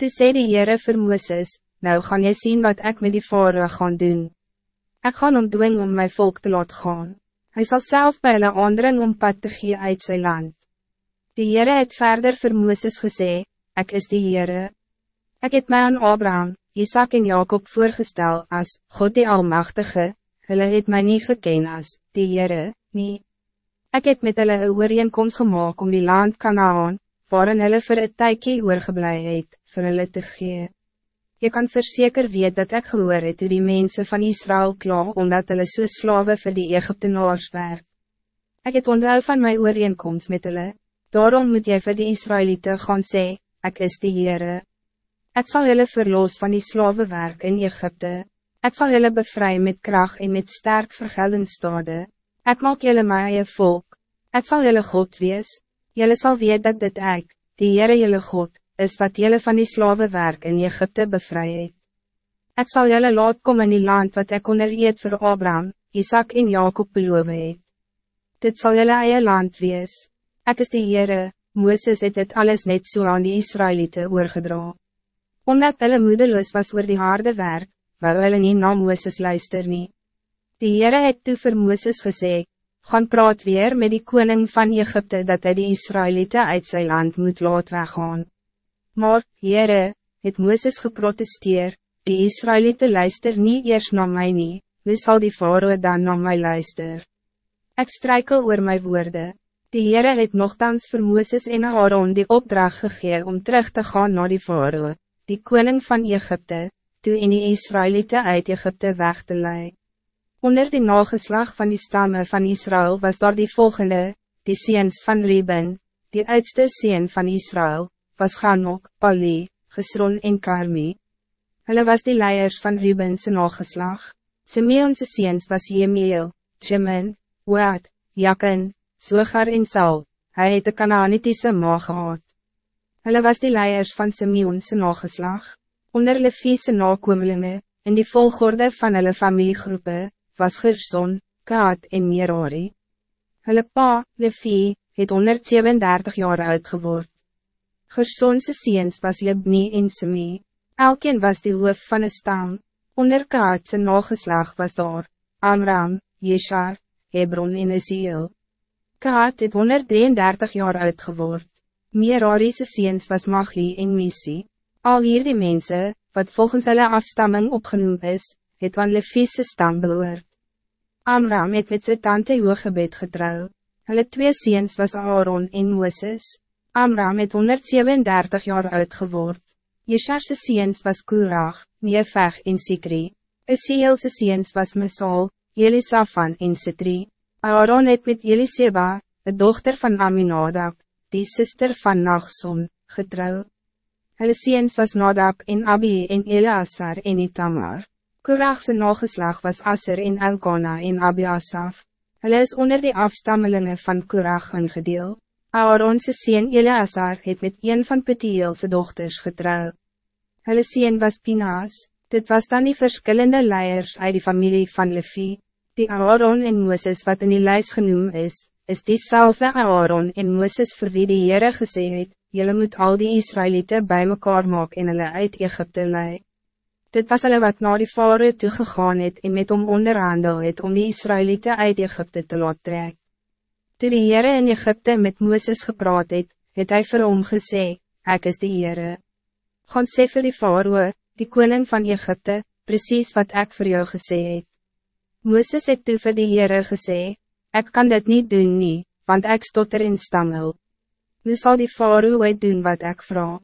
Toe sê die Heere vir Mooses, nou gaan jy zien wat ik met die vader gaan doen. Ik gaan om dwing om mijn volk te laat gaan. Hij zal zelf bij hulle aandring om pad te gee uit zijn land. Die Heere het verder vir Mooses gesê, ik is die Heere. Ik heb mij aan Abraham, Isaac en Jacob voorgestel als God die Almachtige, hulle het mij niet geken als die Heere, nie. Ik heb met hulle een ooreenkomst gemaakt om die land Kanaan, waarin hulle vir een tykie oorgeblij het, vir hulle te gee. Je kan verzeker weet dat ik gehoor het hoe die mensen van Israël kla, omdat hulle so slawe vir die Egyptenaars werk. Ek het onthou van my ooreenkomst met hulle, daarom moet jy vir die Israëlieten gaan sê, ek is die Heere. Ek sal hulle verloos van die slawe werk in Egypte, ek sal hulle bevry met kracht en met sterk vergeldingsstade, ek maak julle my eie volk, ek sal julle God wees, julle sal weet dat dit ek, die Heere julle God, is wat jullie van die slavenwerk in Egypte bevry het. Ek sal jylle laat kom in die land wat ek onder eet vir Abraham, Isaac en Jacob beloof het. Dit zal jylle eie land wees. Ek is die Heere, Mooses het dit alles net so aan die Israëlieten oorgedra. Omdat hulle moedeloos was oor die harde werk, wou hulle nie na Mooses luister nie. Die Heere het toe vir Mooses gesê, gaan praat weer met die koning van Egypte dat hij die Israëlieten uit zijn land moet laat weggaan. Maar, Heere, het Mooses geprotesteer, die Israëlieten luister niet eerst naar mij nie, wie zal die Faroe dan naar mij luister? Ik strijkel oor my woorden. Die Heere het nogthans vir Mooses en Aaron die opdracht gegee om terug te gaan naar die Faroe, die koning van Egypte, toe in die Israëlieten uit Egypte weg te lei. Onder die nageslag van die stammen van Israël was daar die volgende, die seens van Reuben, die oudste seen van Israël, was Ganok, Pali, Gesron en Karmi. Hulle was die leiers van Rubense nageslag. Simeonse seens was Jemiel, Jimin, Waad, Jakin, Sogar en Sal. Hij het de Canaanitiese ma gehad. Hulle was die leiers van Simeonse nageslag. Onder Leviese nakomelinge, in die volgorde van hulle familiegroepen, was Gerson, Kaat en Merari. Hulle pa, Levi, het 137 jaar oud geword. Gersonse seens was Libni en Semi. Elkeen was die hoof van een stam. Onder Kaatse nageslag was daar, Amram, Jeshar, Hebron en Eziel. Kaat het 133 jaar oud geword. Merari's seens was Magli en Misi. Al hier die mense, wat volgens hulle afstamming opgenoemd is, het van Leviese stam behoort. Amram het met sy tante Jogebed getrouw. Hulle twee seens was Aaron en Moses. Amram het 137 jaar oud geword. Jesharse seens was Kurag, Neefeg en Sikri. Esielse seens was Mesal, Elisafan en Sitri. Aaron het met Eliseba, de dochter van Aminadab, die sister van Nachson, getrouw. Hulle seens was Nadab en Abi en Eleazar en Itamar. Kuragse nageslag was Asser en Elkana en Abiasaf. Hulle is onder die afstammelingen van Kurag ingedeeld. Aaronse sien Eleazar het met een van Petielse dochters getrouw. Hulle sien was Pinaas, dit was dan die verschillende leiers uit die familie van Levi. Die Aaron en Mooses wat in die lijst genoemd is, is diezelfde Aaron en Mooses vir wie die Heere gesê het, Julle moet al die Israëlieten bij mekaar maak en hulle uit Egypte lei. Dit was hulle wat na die Faroe toegegaan het en met hom onderhandel het om die Israëlieten uit Egypte te laat trek. Toe die Heere in Egypte met Mooses gepraat het, het hy vir hom gesê, Ek is die Heere. Gaan sê vir die Faroe, die koning van Egypte, precies wat ik voor jou gesê het. Mooses het toe vir die Heere gesê, Ek kan dit niet doen nie, want ik stotter in stammel. Nu zal die Faroe doen wat ik vraag.